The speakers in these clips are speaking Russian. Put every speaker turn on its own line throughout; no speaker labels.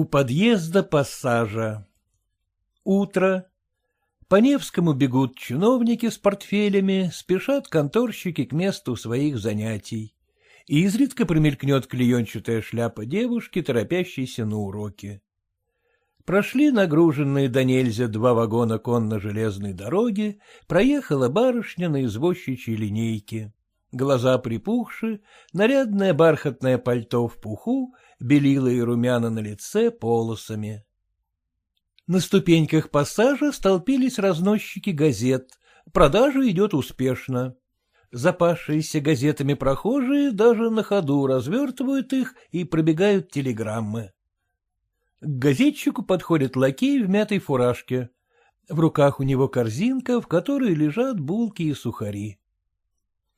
У подъезда пассажа. Утро. По Невскому бегут чиновники с портфелями, спешат конторщики к месту своих занятий. И изредка промелькнет клеенчатая шляпа девушки, торопящейся на уроки. Прошли нагруженные до нельзя два вагона конно-железной дороги, проехала барышня на извозчичьей линейке. Глаза припухши, нарядное бархатное пальто в пуху, белила и румяна на лице полосами. На ступеньках пассажа столпились разносчики газет. Продажа идет успешно. Запавшиеся газетами прохожие даже на ходу развертывают их и пробегают телеграммы. К газетчику подходит лакей в мятой фуражке. В руках у него корзинка, в которой лежат булки и сухари. —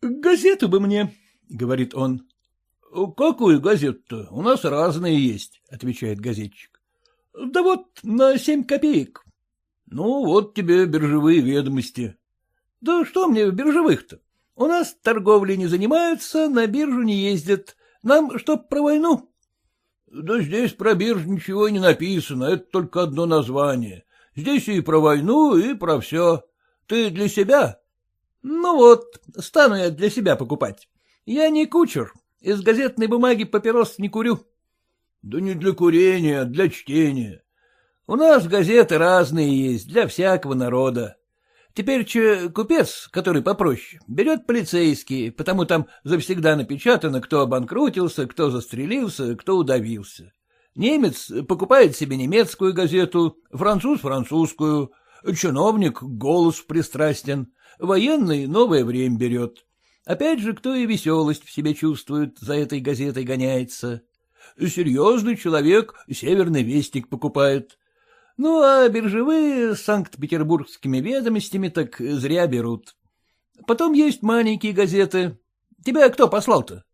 Газету бы мне, — говорит он. — Какую газету-то? У нас разные есть, — отвечает газетчик. — Да вот на семь копеек. — Ну, вот тебе биржевые ведомости. — Да что мне биржевых-то? У нас торговлей не занимаются, на биржу не ездят. Нам чтоб про войну. — Да здесь про биржу ничего не написано, это только одно название. Здесь и про войну, и про все. Ты для себя? Ну вот, стану я для себя покупать. Я не кучер, из газетной бумаги папирос не курю. Да не для курения, а для чтения. У нас газеты разные есть, для всякого народа. Теперь че купец, который попроще, берет полицейский, потому там завсегда напечатано, кто обанкротился, кто застрелился, кто удавился. Немец покупает себе немецкую газету, француз — французскую, чиновник — голос пристрастен, Военный новое время берет. Опять же, кто и веселость в себе чувствует, за этой газетой гоняется. Серьезный человек северный вестник покупает. Ну, а биржевые с санкт-петербургскими ведомостями так зря берут. Потом есть маленькие газеты. Тебя кто послал-то?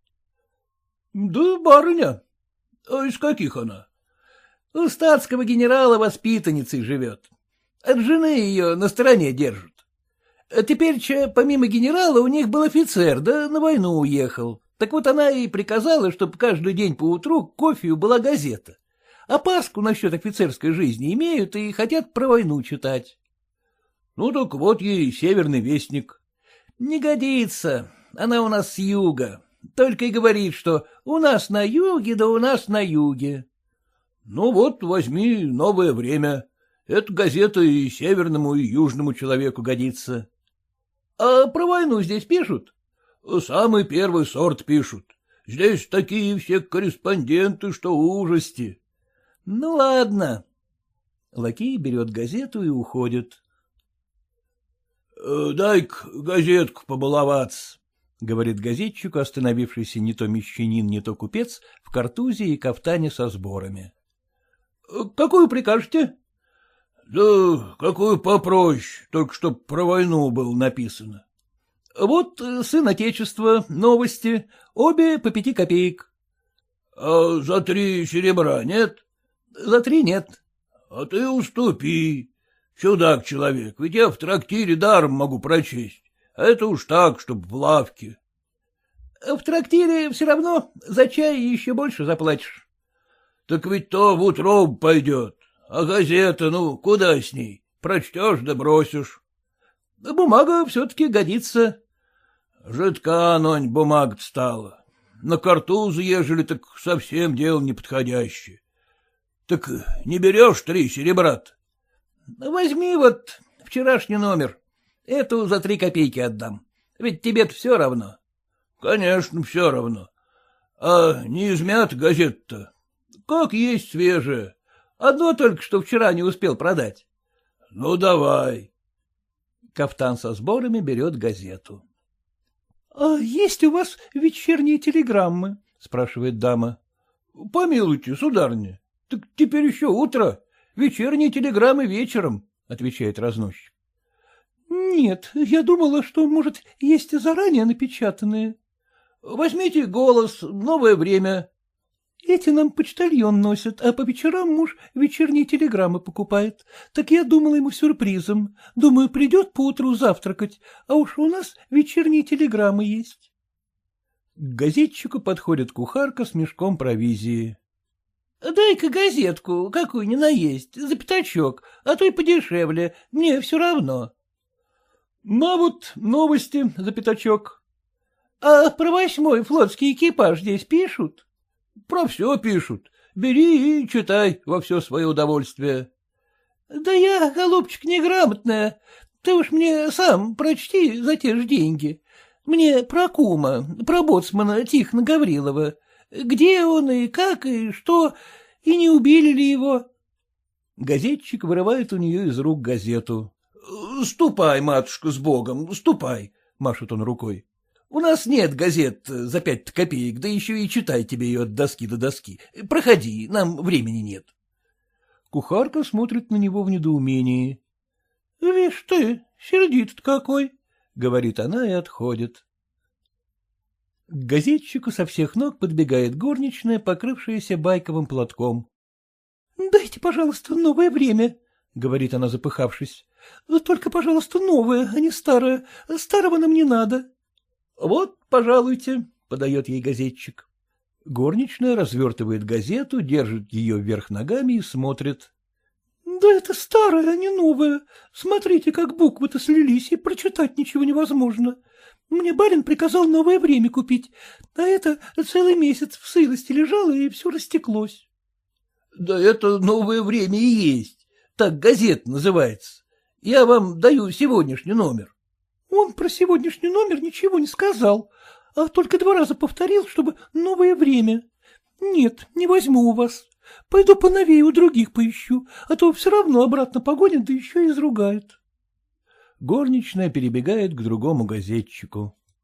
— Да барыня. А из каких она? — У статского генерала воспитанницей живет. От жены ее на стороне держит. Теперь, че, помимо генерала, у них был офицер, да на войну уехал. Так вот она и приказала, чтобы каждый день по утру к кофею была газета. А Пасху насчет офицерской жизни имеют и хотят про войну читать. Ну так вот ей северный вестник. Не годится, она у нас с юга. Только и говорит, что у нас на юге, да у нас на юге. Ну вот, возьми новое время. Эта газета и северному, и южному человеку годится. — А про войну здесь пишут? — Самый первый сорт пишут. Здесь такие все корреспонденты, что ужасти. — Ну, ладно. Лакей берет газету и уходит. «Э, — Дай-ка газетку побаловаться, — говорит газетчику, остановившийся не то мещанин, не то купец, в картузе и кафтане со сборами. — Какую прикажете? — Да какую попроще, только чтоб про войну было написано. — Вот э, сын Отечества, новости, обе по пяти копеек. — А за три серебра нет? — За три нет. — А ты уступи. Чудак человек, ведь я в трактире даром могу прочесть, а это уж так, чтоб в лавке. — В трактире все равно за чай еще больше заплатишь. — Так ведь то в утро пойдет. А газета, ну, куда с ней? Прочтешь да бросишь. Бумага все-таки годится. Жидка, нонь, бумага стала. На картуз ежели, так совсем дело неподходящее. Так не берешь три серебра Возьми вот вчерашний номер. Эту за три копейки отдам. Ведь тебе-то все равно. Конечно, все равно. А не измят газета-то? Как есть свежая. Одно только что вчера не успел продать. — Ну, давай. Кафтан со сборами берет газету. — А есть у вас вечерние телеграммы? — спрашивает дама. — Помилуйте, сударыня, так теперь еще утро. Вечерние телеграммы вечером, — отвечает разносчик. — Нет, я думала, что, может, есть заранее напечатанные. — Возьмите голос, новое время. Эти нам почтальон носит, а по вечерам муж вечерние телеграммы покупает. Так я думала ему сюрпризом. Думаю, придет поутру завтракать, а уж у нас вечерние телеграммы есть. К газетчику подходит кухарка с мешком провизии. Дай-ка газетку, какую ни наесть, за пятачок, а то и подешевле, мне все равно. — На вот новости за пятачок. — А про восьмой флотский экипаж здесь пишут? — Про все пишут. Бери и читай во все свое удовольствие. — Да я, голубчик, неграмотная. Ты уж мне сам прочти за те же деньги. Мне про кума, про боцмана Тихона Гаврилова. Где он и как, и что, и не убили ли его? Газетчик вырывает у нее из рук газету. — Ступай, матушка, с Богом, ступай, — машет он рукой. — У нас нет газет за пять копеек, да еще и читай тебе ее от доски до доски. Проходи, нам времени нет. Кухарка смотрит на него в недоумении. — Вишь ты, сердит какой, — говорит она и отходит. К газетчику со всех ног подбегает горничная, покрывшаяся байковым платком. — Дайте, пожалуйста, новое время, — говорит она, запыхавшись. — Только, пожалуйста, новое, а не старое. Старого нам не надо. — Вот, пожалуйте, — подает ей газетчик. Горничная развертывает газету, держит ее вверх ногами и смотрит. — Да это старое, а не новое. Смотрите, как буквы-то слились, и прочитать ничего невозможно. Мне барин приказал новое время купить, а это целый месяц в сырости лежало, и все растеклось. — Да это новое время и есть. Так газета называется. Я вам даю сегодняшний номер. Он про сегодняшний номер ничего не сказал, а только два раза повторил, чтобы новое время. Нет, не возьму у вас. Пойду поновее у других поищу, а то все равно обратно погонят, да еще и изругают. Горничная перебегает к другому газетчику.